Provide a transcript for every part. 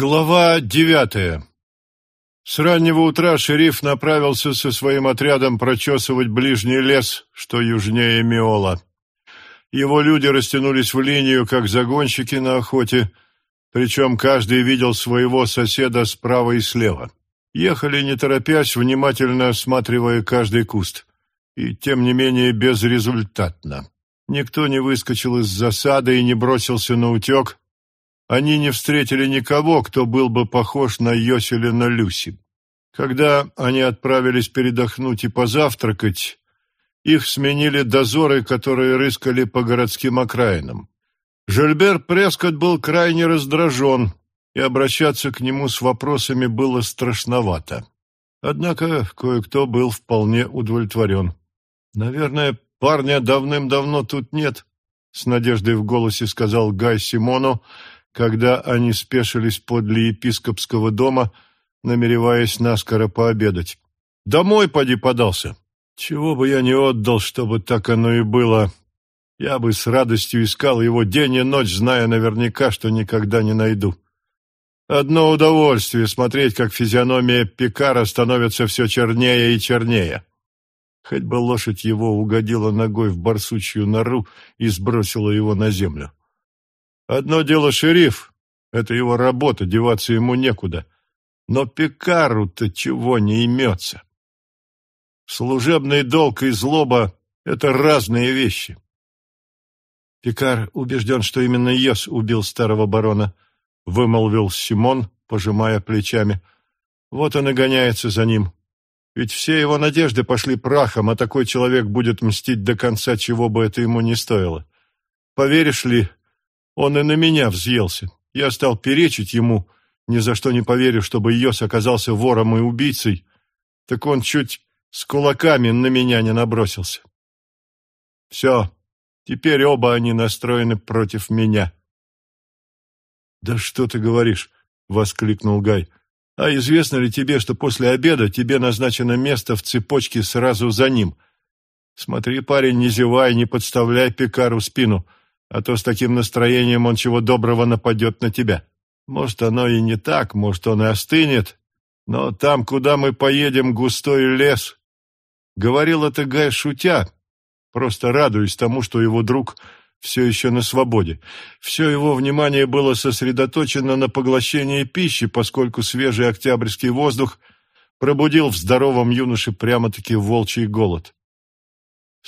Глава девятая С раннего утра шериф направился со своим отрядом прочесывать ближний лес, что южнее Миола. Его люди растянулись в линию, как загонщики на охоте, причем каждый видел своего соседа справа и слева. Ехали не торопясь, внимательно осматривая каждый куст. И, тем не менее, безрезультатно. Никто не выскочил из засады и не бросился на утек, они не встретили никого, кто был бы похож на Йоселина Люси. Когда они отправились передохнуть и позавтракать, их сменили дозоры, которые рыскали по городским окраинам. Жильбер Прескотт был крайне раздражен, и обращаться к нему с вопросами было страшновато. Однако кое-кто был вполне удовлетворен. «Наверное, парня давным-давно тут нет», — с надеждой в голосе сказал Гай Симону, когда они спешились подле епископского дома, намереваясь наскоро пообедать. «Домой поди подался. Чего бы я не отдал, чтобы так оно и было. Я бы с радостью искал его день и ночь, зная наверняка, что никогда не найду. Одно удовольствие смотреть, как физиономия Пикара становится все чернее и чернее. Хоть бы лошадь его угодила ногой в барсучью нору и сбросила его на землю. Одно дело шериф, это его работа, деваться ему некуда. Но Пикару-то чего не имется? Служебный долг и злоба — это разные вещи. Пикар убежден, что именно Йос убил старого барона, — вымолвил Симон, пожимая плечами. Вот он и гоняется за ним. Ведь все его надежды пошли прахом, а такой человек будет мстить до конца, чего бы это ему не стоило. Поверишь ли, он и на меня взъелся. Я стал перечить ему, ни за что не поверю, чтобы Йос оказался вором и убийцей. Так он чуть с кулаками на меня не набросился. Все, теперь оба они настроены против меня. «Да что ты говоришь?» — воскликнул Гай. «А известно ли тебе, что после обеда тебе назначено место в цепочке сразу за ним? Смотри, парень, не зевай, не подставляй Пекару спину а то с таким настроением он чего доброго нападет на тебя. Может, оно и не так, может, он и остынет, но там, куда мы поедем, густой лес. Говорил это Гай шутя, просто радуясь тому, что его друг все еще на свободе. Все его внимание было сосредоточено на поглощении пищи, поскольку свежий октябрьский воздух пробудил в здоровом юноше прямо-таки волчий голод.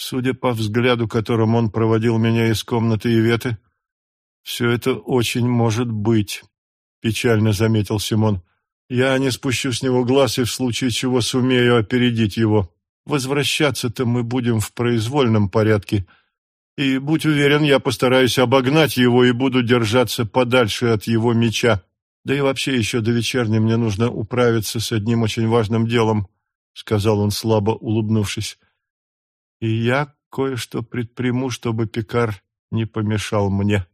Судя по взгляду, которым он проводил меня из комнаты Иветы, все это очень может быть, — печально заметил Симон. Я не спущу с него глаз и в случае чего сумею опередить его. Возвращаться-то мы будем в произвольном порядке. И, будь уверен, я постараюсь обогнать его и буду держаться подальше от его меча. Да и вообще еще до вечерни мне нужно управиться с одним очень важным делом, — сказал он, слабо улыбнувшись и я кое-что предприму, чтобы Пикар не помешал мне.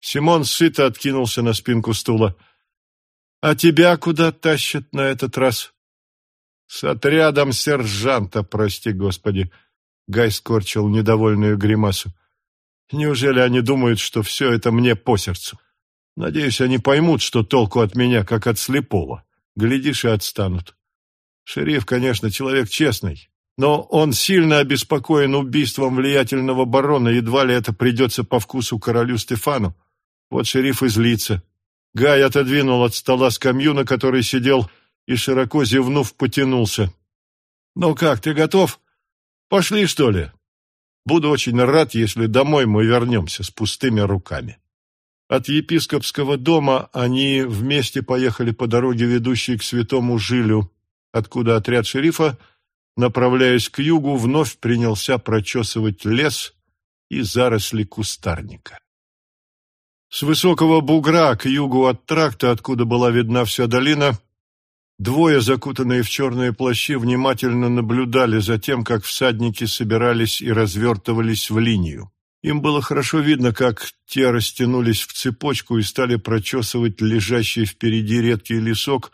Симон сыто откинулся на спинку стула. «А тебя куда тащат на этот раз?» «С отрядом сержанта, прости господи!» Гай скорчил недовольную гримасу. «Неужели они думают, что все это мне по сердцу? Надеюсь, они поймут, что толку от меня, как от слепого. Глядишь, и отстанут. Шериф, конечно, человек честный, но он сильно обеспокоен убийством влиятельного барона, едва ли это придется по вкусу королю Стефану. Вот шериф и злится. Гай отодвинул от стола скамью, на которой сидел, и, широко зевнув, потянулся. «Ну как, ты готов? Пошли, что ли? Буду очень рад, если домой мы вернемся с пустыми руками». От епископского дома они вместе поехали по дороге, ведущей к святому Жилю, откуда отряд шерифа направляясь к югу, вновь принялся прочесывать лес и заросли кустарника. С высокого бугра к югу от тракта, откуда была видна вся долина, двое, закутанные в черные плащи, внимательно наблюдали за тем, как всадники собирались и развертывались в линию. Им было хорошо видно, как те растянулись в цепочку и стали прочесывать лежащий впереди редкий лесок,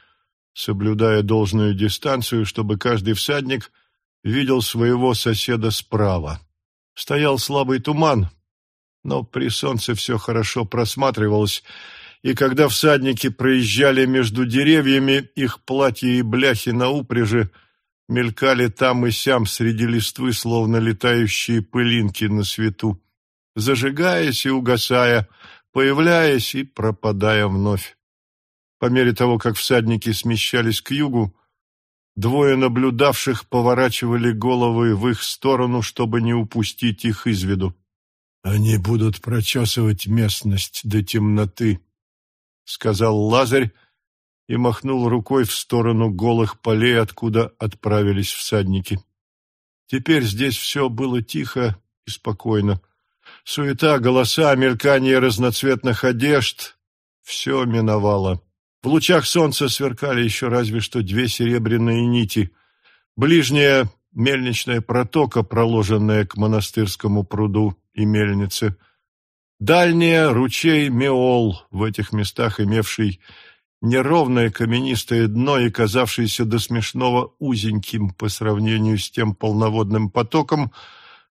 соблюдая должную дистанцию, чтобы каждый всадник видел своего соседа справа. Стоял слабый туман, но при солнце все хорошо просматривалось, и когда всадники проезжали между деревьями, их платья и бляхи на упряжи мелькали там и сям среди листвы, словно летающие пылинки на свету, зажигаясь и угасая, появляясь и пропадая вновь. По мере того, как всадники смещались к югу, двое наблюдавших поворачивали головы в их сторону, чтобы не упустить их из виду. «Они будут прочесывать местность до темноты», — сказал Лазарь и махнул рукой в сторону голых полей, откуда отправились всадники. Теперь здесь все было тихо и спокойно. Суета, голоса, мелькание разноцветных одежд — все миновало. В лучах солнца сверкали еще разве что две серебряные нити. Ближняя мельничная протока, проложенная к монастырскому пруду и мельнице. Дальняя — ручей Меол, в этих местах имевший неровное каменистое дно и казавшийся до смешного узеньким по сравнению с тем полноводным потоком,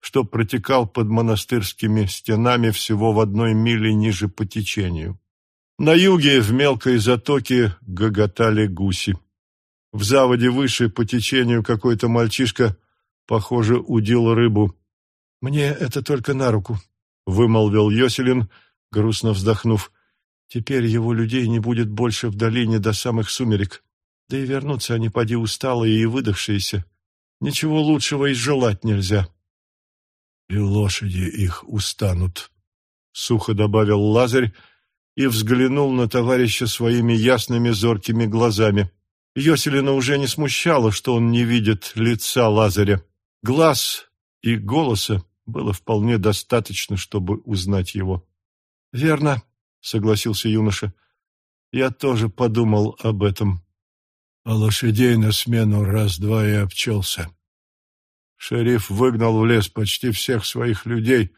что протекал под монастырскими стенами всего в одной миле ниже по течению. На юге в мелкой затоке гоготали гуси. В заводе выше по течению какой-то мальчишка, похоже, удил рыбу. «Мне это только на руку», — вымолвил Йоселин, грустно вздохнув. «Теперь его людей не будет больше в долине до самых сумерек. Да и вернутся они поди усталые и выдохшиеся. Ничего лучшего и желать нельзя». «И лошади их устанут», — сухо добавил Лазарь, и взглянул на товарища своими ясными зоркими глазами. Йоселина уже не смущало, что он не видит лица Лазаря. Глаз и голоса было вполне достаточно, чтобы узнать его. «Верно», — согласился юноша. «Я тоже подумал об этом». А лошадей на смену раз-два и обчелся. Шериф выгнал в лес почти всех своих людей,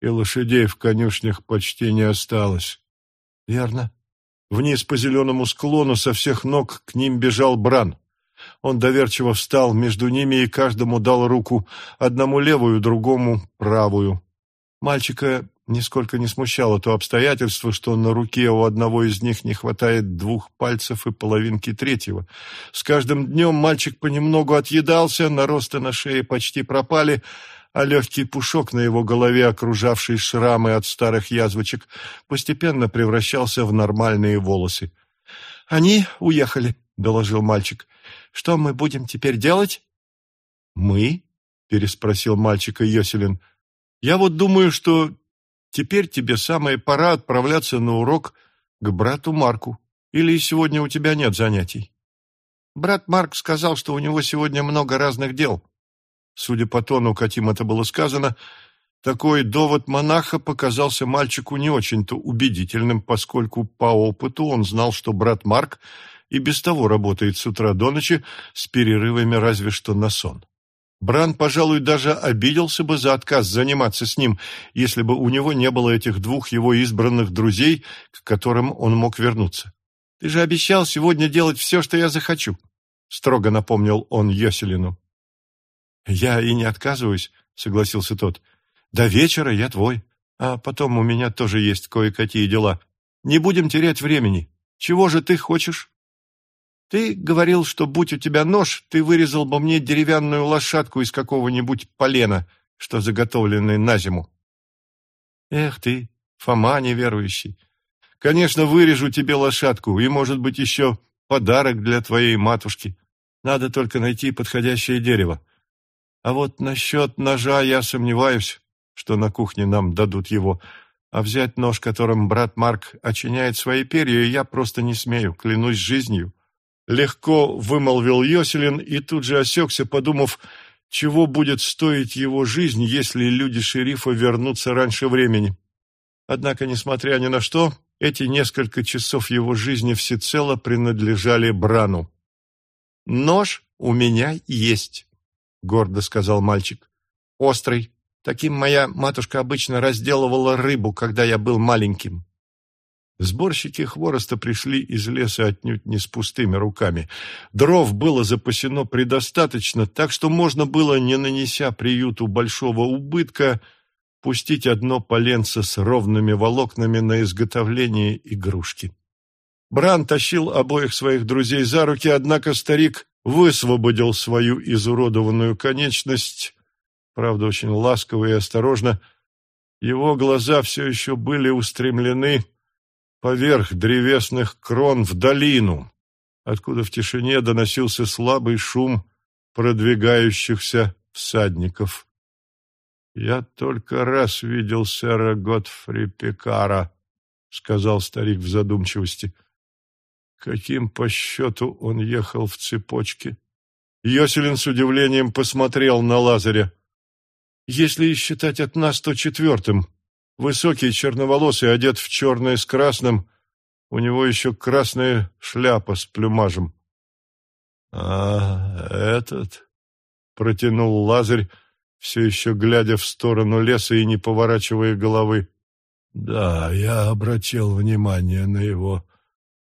и лошадей в конюшнях почти не осталось. Верно. Вниз по зеленому склону со всех ног к ним бежал Бран. Он доверчиво встал между ними и каждому дал руку, одному левую, другому правую. Мальчика нисколько не смущало то обстоятельство, что на руке у одного из них не хватает двух пальцев и половинки третьего. С каждым днем мальчик понемногу отъедался, наросты на шее почти пропали, а легкий пушок на его голове, окружавший шрамы от старых язвочек, постепенно превращался в нормальные волосы. «Они уехали», — доложил мальчик. «Что мы будем теперь делать?» «Мы?» — переспросил мальчика Йоселин. «Я вот думаю, что теперь тебе самое пора отправляться на урок к брату Марку. Или сегодня у тебя нет занятий?» «Брат Марк сказал, что у него сегодня много разных дел», Судя по тону, каким это было сказано, такой довод монаха показался мальчику не очень-то убедительным, поскольку по опыту он знал, что брат Марк и без того работает с утра до ночи с перерывами разве что на сон. Бран, пожалуй, даже обиделся бы за отказ заниматься с ним, если бы у него не было этих двух его избранных друзей, к которым он мог вернуться. «Ты же обещал сегодня делать все, что я захочу», — строго напомнил он Йоселину. «Я и не отказываюсь», — согласился тот. «До вечера я твой, а потом у меня тоже есть кое-какие дела. Не будем терять времени. Чего же ты хочешь?» «Ты говорил, что будь у тебя нож, ты вырезал бы мне деревянную лошадку из какого-нибудь полена, что заготовленный на зиму». «Эх ты, Фома неверующий! Конечно, вырежу тебе лошадку и, может быть, еще подарок для твоей матушки. Надо только найти подходящее дерево. А вот насчет ножа я сомневаюсь, что на кухне нам дадут его. А взять нож, которым брат Марк очиняет свои перья, я просто не смею, клянусь жизнью. Легко вымолвил Йоселин и тут же осекся, подумав, чего будет стоить его жизнь, если люди шерифа вернутся раньше времени. Однако, несмотря ни на что, эти несколько часов его жизни всецело принадлежали Брану. «Нож у меня есть», — гордо сказал мальчик. «Острый. Таким моя матушка обычно разделывала рыбу, когда я был маленьким». Сборщики хвороста пришли из леса отнюдь не с пустыми руками. Дров было запасено предостаточно, так что можно было, не нанеся приюту большого убытка, пустить одно поленце с ровными волокнами на изготовление игрушки. Бран тащил обоих своих друзей за руки, однако старик высвободил свою изуродованную конечность, правда, очень ласково и осторожно. Его глаза все еще были устремлены поверх древесных крон в долину, откуда в тишине доносился слабый шум продвигающихся всадников. «Я только раз видел сэра Готфри Пекара», — сказал старик в задумчивости. «Каким по счету он ехал в цепочке?» Йоселин с удивлением посмотрел на Лазаря. «Если считать от нас, то четвертым. Высокий, черноволосый, одет в черное с красным. У него еще красная шляпа с плюмажем». «А этот?» — протянул Лазарь, все еще глядя в сторону леса и не поворачивая головы. Да, я обратил внимание на его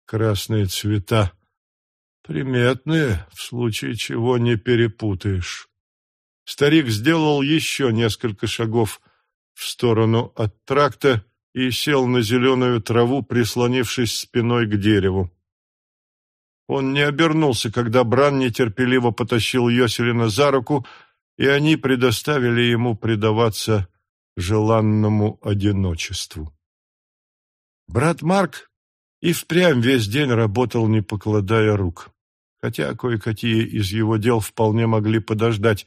красные цвета. Приметные, в случае чего не перепутаешь. Старик сделал еще несколько шагов в сторону от тракта и сел на зеленую траву, прислонившись спиной к дереву. Он не обернулся, когда Бран нетерпеливо потащил Йоселина за руку, и они предоставили ему предаваться желанному одиночеству. Брат Марк и впрямь весь день работал, не покладая рук, хотя кое-какие из его дел вполне могли подождать,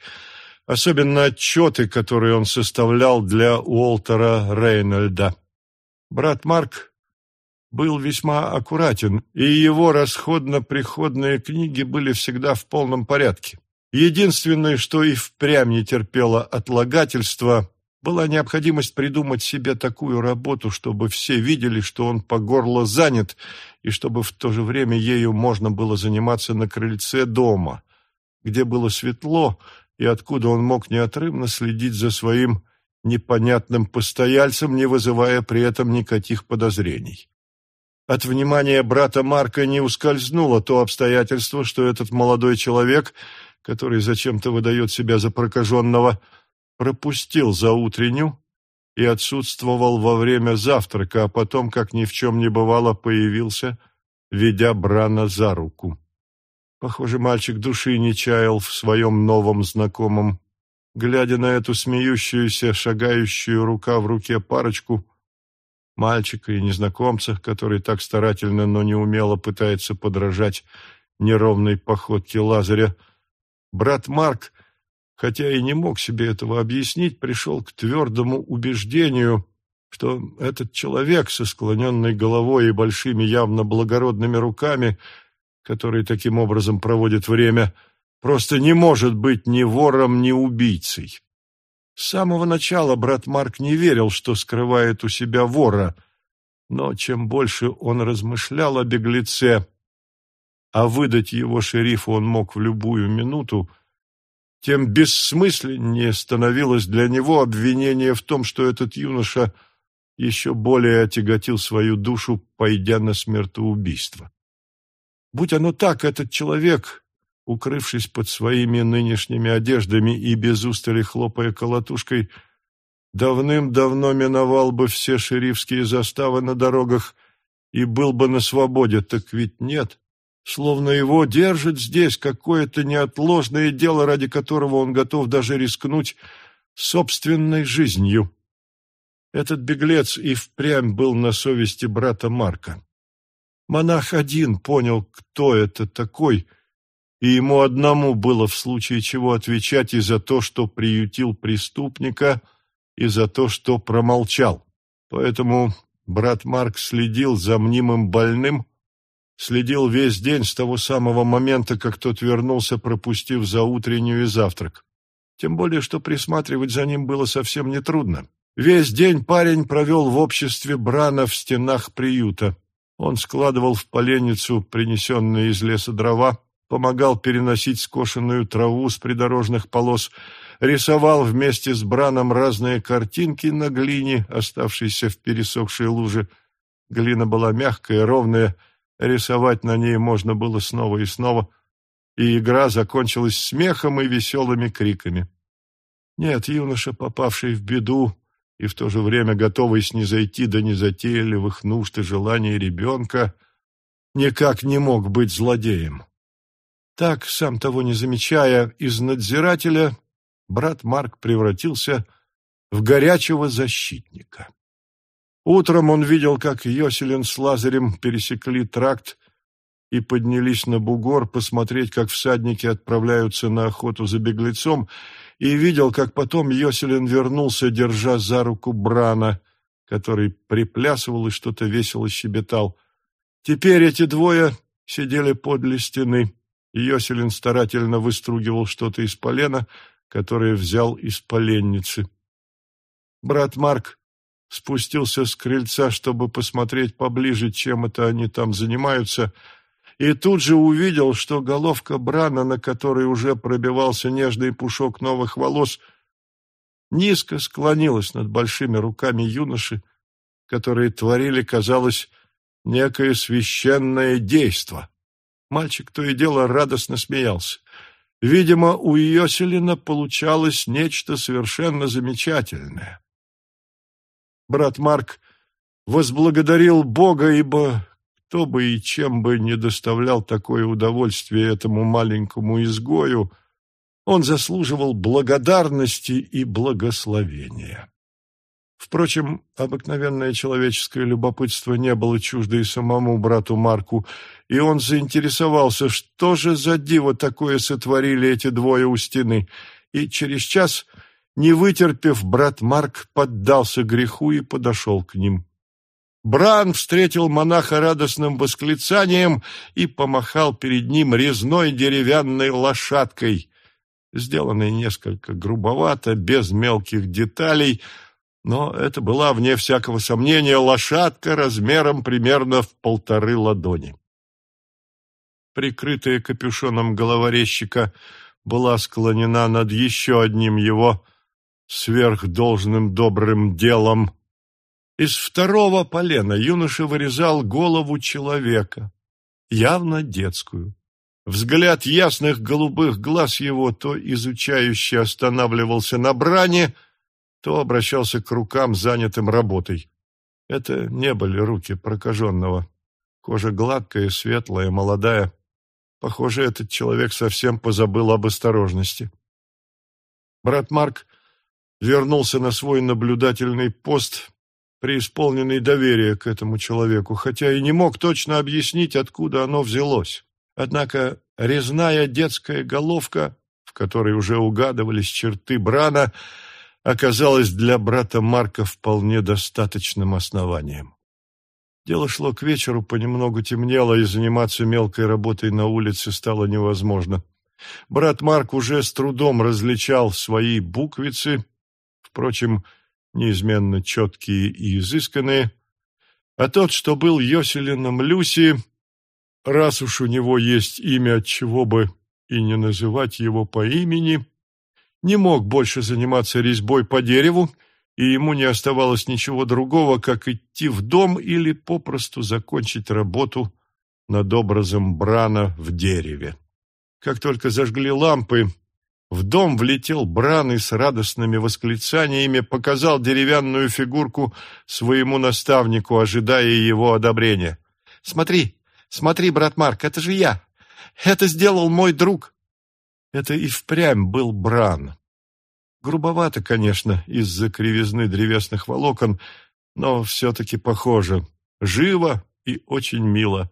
особенно отчеты, которые он составлял для Уолтера Рейнольда. Брат Марк был весьма аккуратен, и его расходно-приходные книги были всегда в полном порядке. Единственное, что и впрямь не терпело отлагательства, была необходимость придумать себе такую работу, чтобы все видели, что он по горло занят, и чтобы в то же время ею можно было заниматься на крыльце дома, где было светло, и откуда он мог неотрывно следить за своим непонятным постояльцем, не вызывая при этом никаких подозрений. От внимания брата Марка не ускользнуло то обстоятельство, что этот молодой человек – который зачем-то выдает себя за прокаженного, пропустил за утренню и отсутствовал во время завтрака, а потом, как ни в чем не бывало, появился, ведя Брана за руку. Похоже, мальчик души не чаял в своем новом знакомом. Глядя на эту смеющуюся, шагающую рука в руке парочку, мальчика и незнакомца, который так старательно, но неумело пытается подражать неровной походке Лазаря, Брат Марк, хотя и не мог себе этого объяснить, пришел к твердому убеждению, что этот человек со склоненной головой и большими явно благородными руками, который таким образом проводит время, просто не может быть ни вором, ни убийцей. С самого начала брат Марк не верил, что скрывает у себя вора, но чем больше он размышлял о беглеце, а выдать его шерифу он мог в любую минуту, тем бессмысленнее становилось для него обвинение в том, что этот юноша еще более отяготил свою душу, пойдя на смертоубийство. Будь оно так, этот человек, укрывшись под своими нынешними одеждами и без устали хлопая колотушкой, давным-давно миновал бы все шерифские заставы на дорогах и был бы на свободе, так ведь нет. Словно его держит здесь какое-то неотложное дело, ради которого он готов даже рискнуть собственной жизнью. Этот беглец и впрямь был на совести брата Марка. Монах один понял, кто это такой, и ему одному было в случае чего отвечать и за то, что приютил преступника, и за то, что промолчал. Поэтому брат Марк следил за мнимым больным, следил весь день с того самого момента, как тот вернулся, пропустив за утреннюю завтрак. Тем более, что присматривать за ним было совсем нетрудно. Весь день парень провел в обществе Брана в стенах приюта. Он складывал в поленницу принесенные из леса дрова, помогал переносить скошенную траву с придорожных полос, рисовал вместе с Браном разные картинки на глине, оставшейся в пересохшей луже. Глина была мягкая, ровная, Рисовать на ней можно было снова и снова, и игра закончилась смехом и веселыми криками. Нет, юноша, попавший в беду и в то же время готовый снизойти до незатейливых нужд и желаний ребенка, никак не мог быть злодеем. Так, сам того не замечая, из надзирателя брат Марк превратился в горячего защитника. Утром он видел, как Йоселин с Лазарем пересекли тракт и поднялись на бугор посмотреть, как всадники отправляются на охоту за беглецом, и видел, как потом Йоселин вернулся, держа за руку Брана, который приплясывал и что-то весело щебетал. Теперь эти двое сидели подле стены. Йоселин старательно выстругивал что-то из полена, которое взял из поленницы. Брат Марк спустился с крыльца, чтобы посмотреть поближе, чем это они там занимаются, и тут же увидел, что головка Брана, на которой уже пробивался нежный пушок новых волос, низко склонилась над большими руками юноши, которые творили, казалось, некое священное действо. Мальчик то и дело радостно смеялся. Видимо, у Йоселина получалось нечто совершенно замечательное. Брат Марк возблагодарил Бога, ибо кто бы и чем бы не доставлял такое удовольствие этому маленькому изгою, он заслуживал благодарности и благословения. Впрочем, обыкновенное человеческое любопытство не было чуждо и самому брату Марку, и он заинтересовался, что же за диво такое сотворили эти двое у стены, и через час, не вытерпев, брат Марк поддался греху и подошел к ним. Бран встретил монаха радостным восклицанием и помахал перед ним резной деревянной лошадкой, сделанной несколько грубовато, без мелких деталей — но это была, вне всякого сомнения, лошадка размером примерно в полторы ладони. Прикрытая капюшоном головорезчика была склонена над еще одним его сверхдолжным добрым делом. Из второго полена юноша вырезал голову человека, явно детскую. Взгляд ясных голубых глаз его то изучающе останавливался на бране, то обращался к рукам, занятым работой. Это не были руки прокаженного. Кожа гладкая, светлая, молодая. Похоже, этот человек совсем позабыл об осторожности. Брат Марк вернулся на свой наблюдательный пост, преисполненный доверия к этому человеку, хотя и не мог точно объяснить, откуда оно взялось. Однако резная детская головка, в которой уже угадывались черты Брана, оказалось для брата Марка вполне достаточным основанием. Дело шло к вечеру, понемногу темнело, и заниматься мелкой работой на улице стало невозможно. Брат Марк уже с трудом различал свои буквицы, впрочем, неизменно четкие и изысканные, а тот, что был Йоселином Люси, раз уж у него есть имя, от чего бы и не называть его по имени, не мог больше заниматься резьбой по дереву, и ему не оставалось ничего другого, как идти в дом или попросту закончить работу над образом Брана в дереве. Как только зажгли лампы, в дом влетел Бран и с радостными восклицаниями показал деревянную фигурку своему наставнику, ожидая его одобрения. «Смотри, смотри, брат Марк, это же я! Это сделал мой друг!» Это и впрямь был Бран. Грубовато, конечно, из-за кривизны древесных волокон, но все-таки похоже. Живо и очень мило.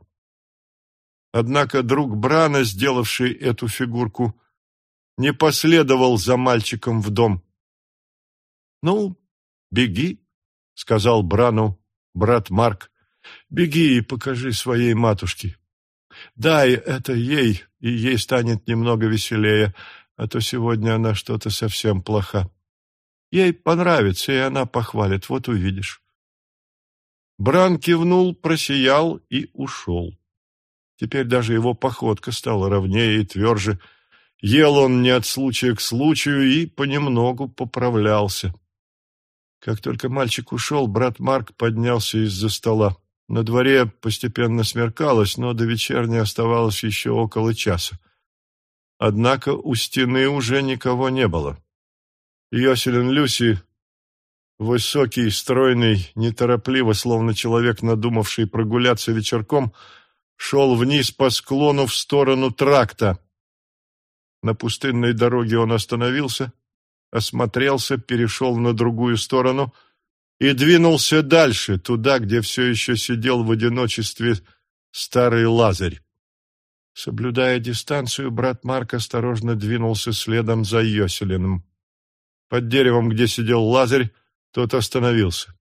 Однако друг Брана, сделавший эту фигурку, не последовал за мальчиком в дом. «Ну, беги», — сказал Брану брат Марк, — «беги и покажи своей матушке. Дай это ей, и ей станет немного веселее, а то сегодня она что-то совсем плоха. Ей понравится, и она похвалит, вот увидишь». Бран кивнул, просиял и ушел. Теперь даже его походка стала ровнее и тверже. Ел он не от случая к случаю и понемногу поправлялся. Как только мальчик ушел, брат Марк поднялся из-за стола. На дворе постепенно смеркалось, но до вечерни оставалось еще около часа. Однако у стены уже никого не было. Йоселин Люси Высокий, стройный, неторопливо, словно человек, надумавший прогуляться вечерком, шел вниз по склону в сторону тракта. На пустынной дороге он остановился, осмотрелся, перешел на другую сторону и двинулся дальше, туда, где все еще сидел в одиночестве старый Лазарь. Соблюдая дистанцию, брат Марк осторожно двинулся следом за Йоселиным. Под деревом, где сидел Лазарь, тот остановился.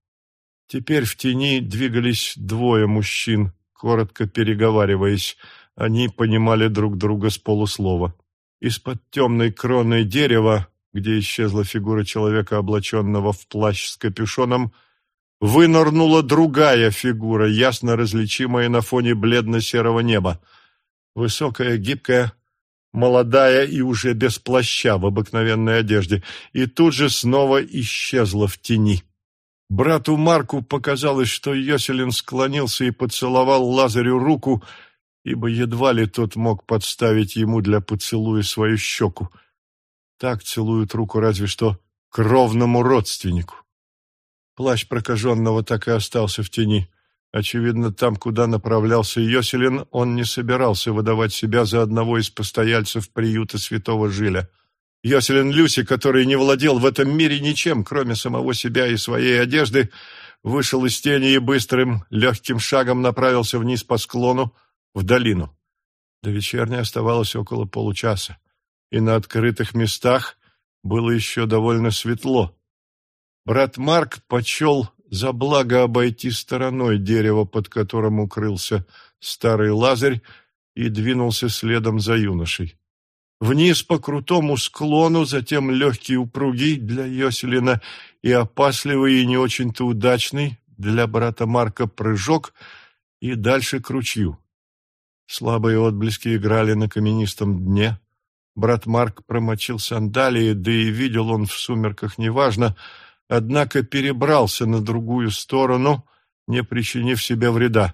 Теперь в тени двигались двое мужчин, коротко переговариваясь. Они понимали друг друга с полуслова. Из-под темной кроны дерева, где исчезла фигура человека, облаченного в плащ с капюшоном, вынырнула другая фигура, ясно различимая на фоне бледно-серого неба. Высокая, гибкая, молодая и уже без плаща в обыкновенной одежде, и тут же снова исчезла в тени. Брату Марку показалось, что Йоселин склонился и поцеловал Лазарю руку, ибо едва ли тот мог подставить ему для поцелуя свою щеку. Так целуют руку разве что кровному родственнику. Плащ прокаженного так и остался в тени. Очевидно, там, куда направлялся Йоселин, он не собирался выдавать себя за одного из постояльцев приюта святого Жиля. Йоселин Люси, который не владел в этом мире ничем, кроме самого себя и своей одежды, вышел из тени и быстрым, легким шагом направился вниз по склону, в долину. До вечерней оставалось около получаса, и на открытых местах было еще довольно светло. Брат Марк почел за благо обойти стороной дерево, под которым укрылся старый Лазарь, и двинулся следом за юношей. Вниз по крутому склону, затем легкий упругий для Йоселина и опасливый и не очень-то удачный для брата Марка прыжок и дальше к ручью. Слабые отблески играли на каменистом дне. Брат Марк промочил сандалии, да и видел он в сумерках неважно, однако перебрался на другую сторону, не причинив себе вреда.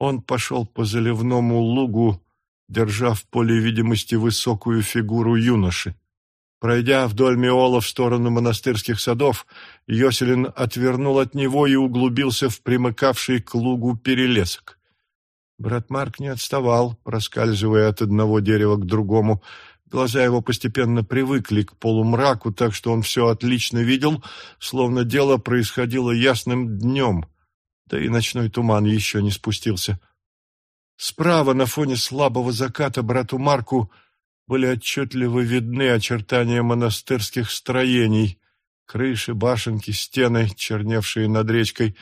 Он пошел по заливному лугу, держа в поле видимости высокую фигуру юноши. Пройдя вдоль Миола в сторону монастырских садов, Йоселин отвернул от него и углубился в примыкавший к лугу перелесок. Брат Марк не отставал, проскальзывая от одного дерева к другому, Глаза его постепенно привыкли к полумраку, так что он все отлично видел, словно дело происходило ясным днем, да и ночной туман еще не спустился. Справа, на фоне слабого заката, брату Марку были отчетливо видны очертания монастырских строений, крыши, башенки, стены, черневшие над речкой,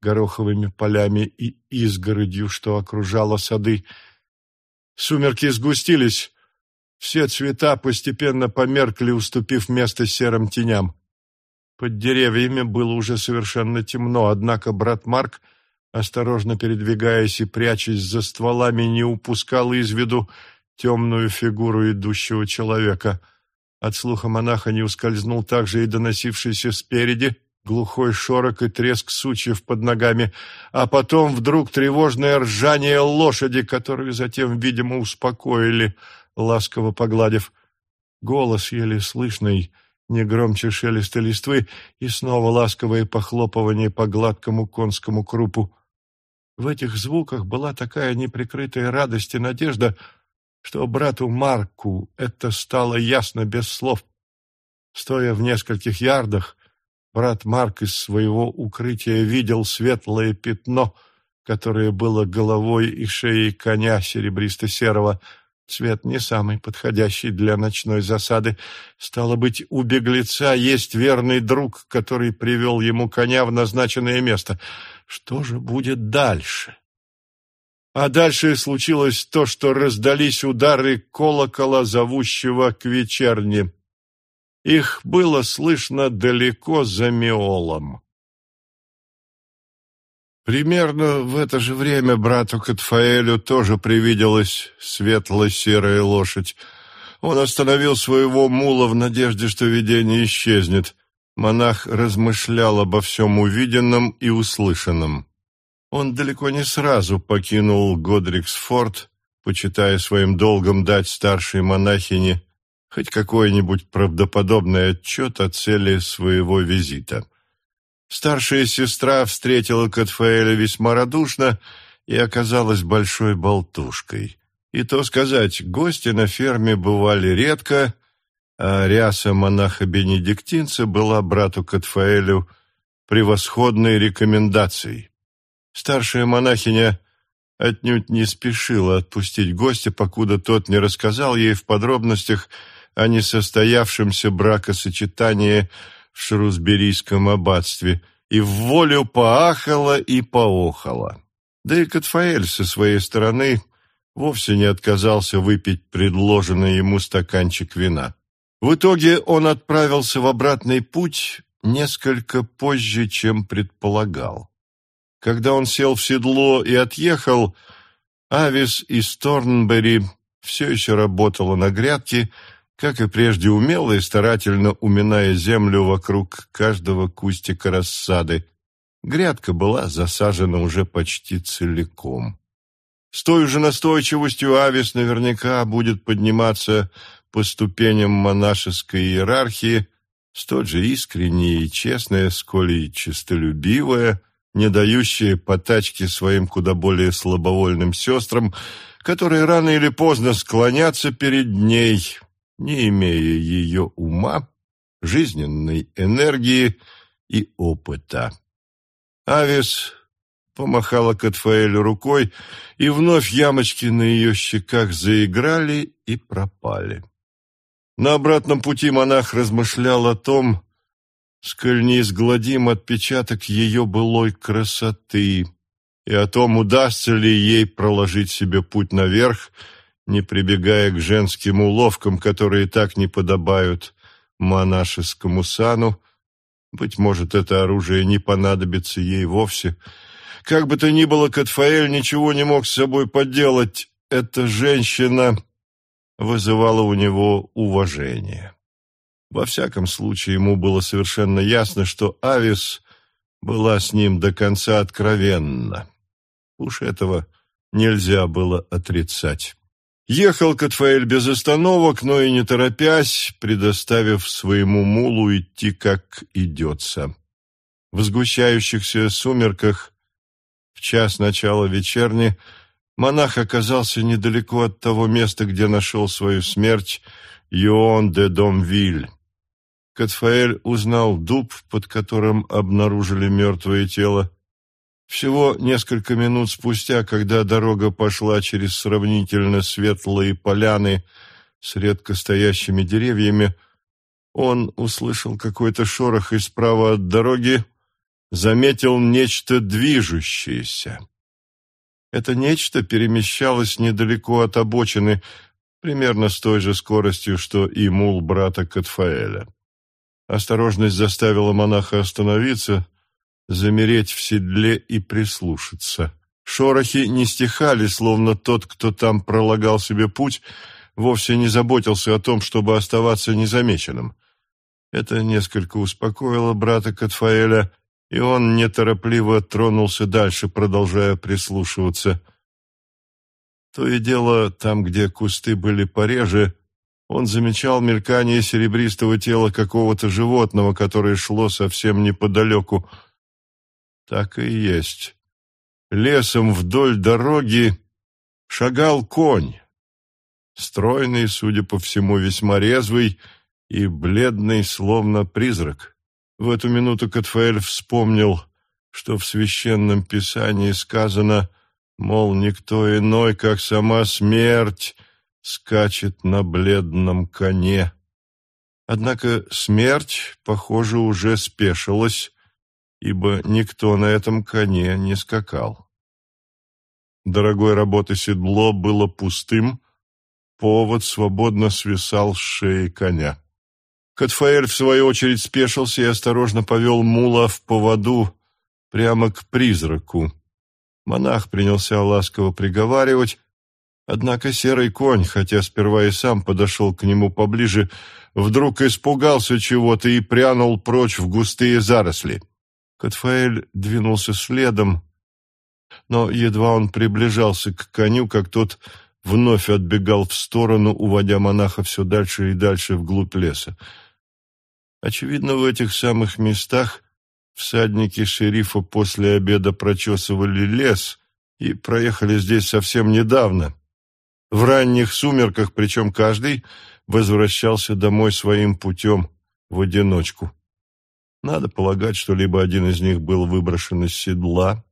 гороховыми полями и изгородью, что окружало сады. Сумерки сгустились, все цвета постепенно померкли, уступив место серым теням. Под деревьями было уже совершенно темно, однако брат Марк, осторожно передвигаясь и прячась за стволами, не упускал из виду темную фигуру идущего человека. От слуха монаха не ускользнул также и доносившийся спереди глухой шорок и треск сучьев под ногами, а потом вдруг тревожное ржание лошади, которую затем, видимо, успокоили — ласково погладив. Голос еле слышный, не громче шелеста листвы, и снова ласковое похлопывание по гладкому конскому крупу. В этих звуках была такая неприкрытая радость и надежда, что брату Марку это стало ясно без слов. Стоя в нескольких ярдах, брат Марк из своего укрытия видел светлое пятно, которое было головой и шеей коня серебристо-серого, Цвет не самый подходящий для ночной засады. Стало быть, у беглеца есть верный друг, который привел ему коня в назначенное место. Что же будет дальше? А дальше случилось то, что раздались удары колокола, зовущего к вечерне. Их было слышно далеко за Меолом. Примерно в это же время брату Катфаэлю тоже привиделась светло-серая лошадь. Он остановил своего мула в надежде, что видение исчезнет. Монах размышлял обо всем увиденном и услышанном. Он далеко не сразу покинул Годриксфорд, почитая своим долгом дать старшей монахине хоть какой-нибудь правдоподобный отчет о цели своего визита. Старшая сестра встретила Катфаэля весьма радушно и оказалась большой болтушкой. И то сказать, гости на ферме бывали редко, а ряса монаха-бенедиктинца была брату Катфаэлю превосходной рекомендацией. Старшая монахиня отнюдь не спешила отпустить гостя, покуда тот не рассказал ей в подробностях о несостоявшемся бракосочетании в Шрусберийском аббатстве, и в волю поахала и поохала. Да и Катфаэль со своей стороны вовсе не отказался выпить предложенный ему стаканчик вина. В итоге он отправился в обратный путь несколько позже, чем предполагал. Когда он сел в седло и отъехал, Авис из Торнбери все еще работала на грядке, как и прежде умело и старательно уминая землю вокруг каждого кустика рассады. Грядка была засажена уже почти целиком. С той же настойчивостью Авис наверняка будет подниматься по ступеням монашеской иерархии, столь же искренняя и честная, сколь и честолюбивая, не дающая потачки своим куда более слабовольным сестрам, которые рано или поздно склонятся перед ней, не имея ее ума, жизненной энергии и опыта. Авис помахала Катфаэлю рукой, и вновь ямочки на ее щеках заиграли и пропали. На обратном пути монах размышлял о том, сколь неизгладим отпечаток ее былой красоты, и о том, удастся ли ей проложить себе путь наверх, не прибегая к женским уловкам, которые так не подобают монашескому сану. Быть может, это оружие не понадобится ей вовсе. Как бы то ни было, Катфаэль ничего не мог с собой поделать. Эта женщина вызывала у него уважение. Во всяком случае, ему было совершенно ясно, что Авис была с ним до конца откровенна. Уж этого нельзя было отрицать. Ехал Катфаэль без остановок, но и не торопясь, предоставив своему мулу идти, как идется. В сгущающихся сумерках, в час начала вечерни, монах оказался недалеко от того места, где нашел свою смерть Йоан де Домвиль. Катфаэль узнал дуб, под которым обнаружили мертвое тело. Всего несколько минут спустя, когда дорога пошла через сравнительно светлые поляны с редко стоящими деревьями, он услышал какой-то шорох и справа от дороги заметил нечто движущееся. Это нечто перемещалось недалеко от обочины, примерно с той же скоростью, что и мул брата Катфаэля. Осторожность заставила монаха остановиться, замереть в седле и прислушаться. Шорохи не стихали, словно тот, кто там пролагал себе путь, вовсе не заботился о том, чтобы оставаться незамеченным. Это несколько успокоило брата Катфаэля, и он неторопливо тронулся дальше, продолжая прислушиваться. То и дело, там, где кусты были пореже, он замечал мелькание серебристого тела какого-то животного, которое шло совсем неподалеку. Так и есть. Лесом вдоль дороги шагал конь. Стройный, судя по всему, весьма резвый и бледный, словно призрак. В эту минуту Катфаэль вспомнил, что в священном писании сказано, мол, никто иной, как сама смерть, скачет на бледном коне. Однако смерть, похоже, уже спешилась, ибо никто на этом коне не скакал. Дорогой работы седло было пустым, повод свободно свисал с шеи коня. Катфаэль, в свою очередь, спешился и осторожно повел мула в поводу прямо к призраку. Монах принялся ласково приговаривать, Однако серый конь, хотя сперва и сам подошел к нему поближе, вдруг испугался чего-то и прянул прочь в густые заросли. Катфаэль двинулся следом, но едва он приближался к коню, как тот вновь отбегал в сторону, уводя монаха все дальше и дальше вглубь леса. Очевидно, в этих самых местах Всадники шерифа после обеда прочесывали лес и проехали здесь совсем недавно. В ранних сумерках, причем каждый, возвращался домой своим путем в одиночку. Надо полагать, что либо один из них был выброшен из седла,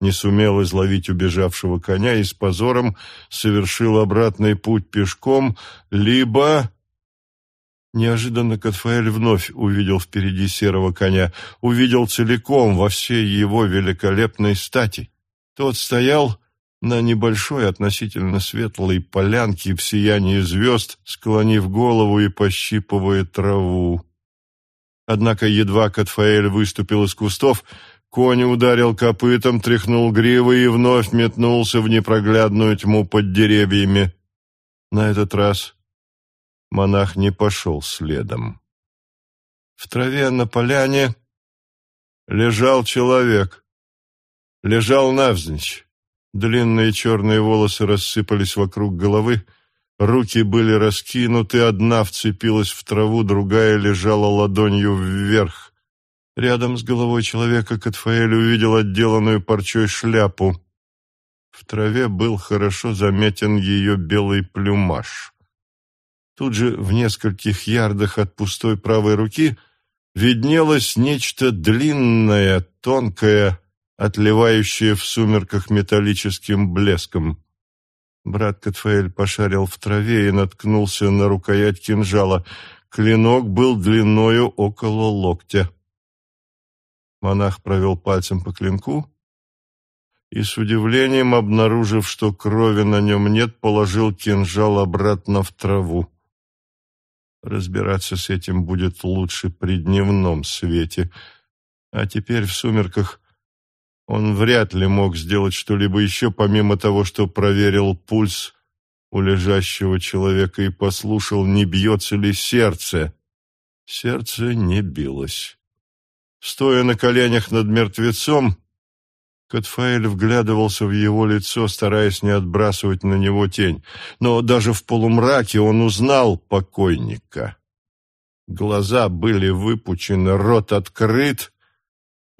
не сумел изловить убежавшего коня и с позором совершил обратный путь пешком, либо... Неожиданно Катфаэль вновь увидел впереди серого коня, увидел целиком во всей его великолепной стати. Тот стоял на небольшой относительно светлой полянке в сиянии звезд, склонив голову и пощипывая траву. Однако едва Катфаэль выступил из кустов, конь ударил копытом, тряхнул гривой и вновь метнулся в непроглядную тьму под деревьями. На этот раз монах не пошел следом. В траве на поляне лежал человек. Лежал навзничь. Длинные черные волосы рассыпались вокруг головы, руки были раскинуты, одна вцепилась в траву, другая лежала ладонью вверх. Рядом с головой человека Катфаэль увидел отделанную парчой шляпу. В траве был хорошо заметен ее белый плюмаж. Тут же, в нескольких ярдах от пустой правой руки, виднелось нечто длинное, тонкое, отливающее в сумерках металлическим блеском. Брат Катфаэль пошарил в траве и наткнулся на рукоять кинжала. Клинок был длиною около локтя. Монах провел пальцем по клинку и, с удивлением обнаружив, что крови на нем нет, положил кинжал обратно в траву. Разбираться с этим будет лучше при дневном свете. А теперь в сумерках он вряд ли мог сделать что-либо еще, помимо того, что проверил пульс у лежащего человека и послушал, не бьется ли сердце. Сердце не билось. Стоя на коленях над мертвецом, Катфаэль вглядывался в его лицо, стараясь не отбрасывать на него тень. Но даже в полумраке он узнал покойника. Глаза были выпучены, рот открыт,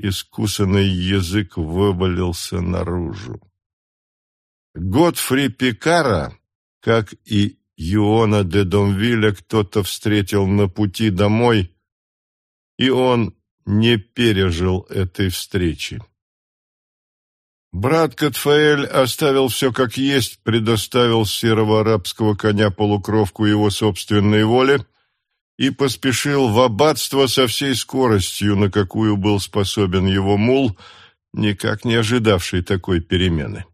искусанный язык вывалился наружу. Готфри Пикара, как и Юона де Домвиля, кто-то встретил на пути домой, и он не пережил этой встречи. Брат Катфаэль оставил все как есть, предоставил серого арабского коня полукровку его собственной воле и поспешил в аббатство со всей скоростью, на какую был способен его мул, никак не ожидавший такой перемены.